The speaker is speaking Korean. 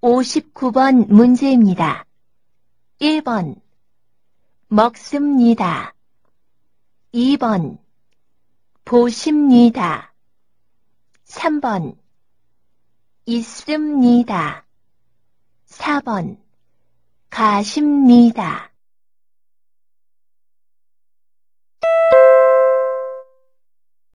59번 문제입니다. 1번 먹습니다. 2번 보십니다. 3번 있습니다. 4번 가십니다.